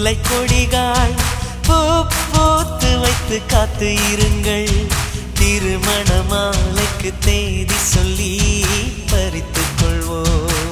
முல்லை கொடிகாய் பூ பூத்து வைத்து காத்து இருங்கள். திருமண மாலைக்கு தேதி சொல்லி பறித்துக் கொள்வோம்.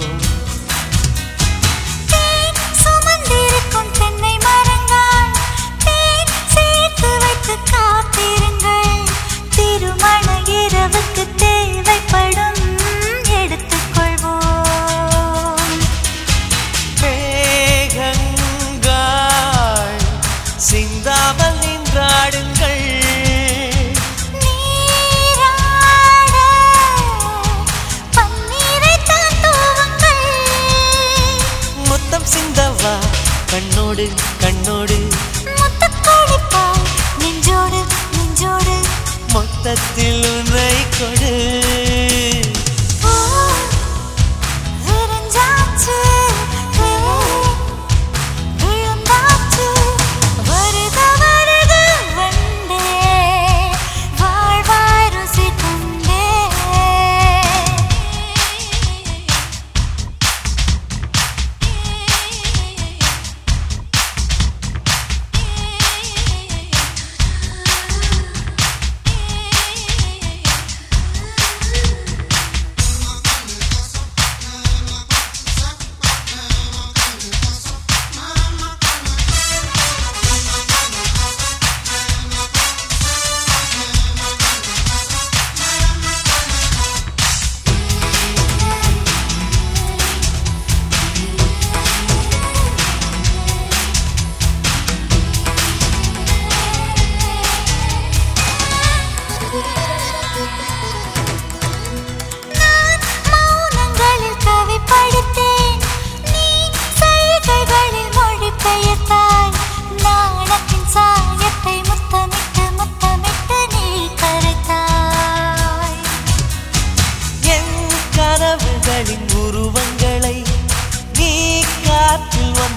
முத்துக்கொடிப்பாய் உன்னை கொடு.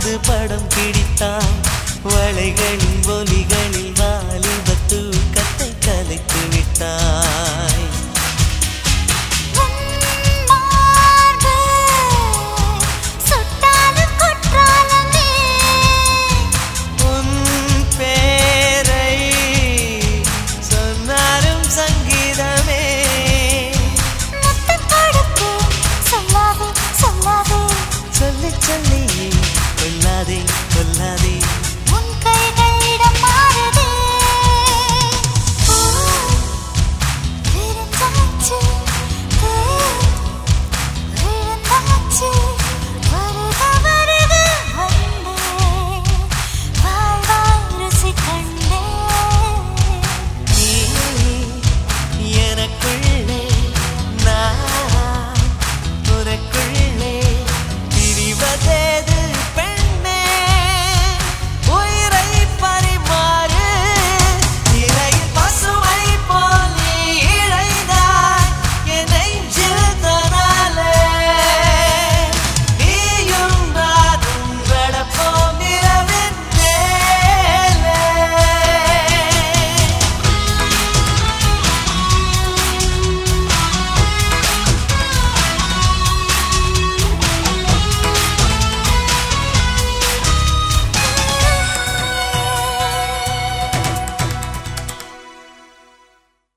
வந்து படம் பிடித்தான். வளைகளின் ஒலிகளில் வாலிபத்து கத்தை கலைத்து விட்டாய்.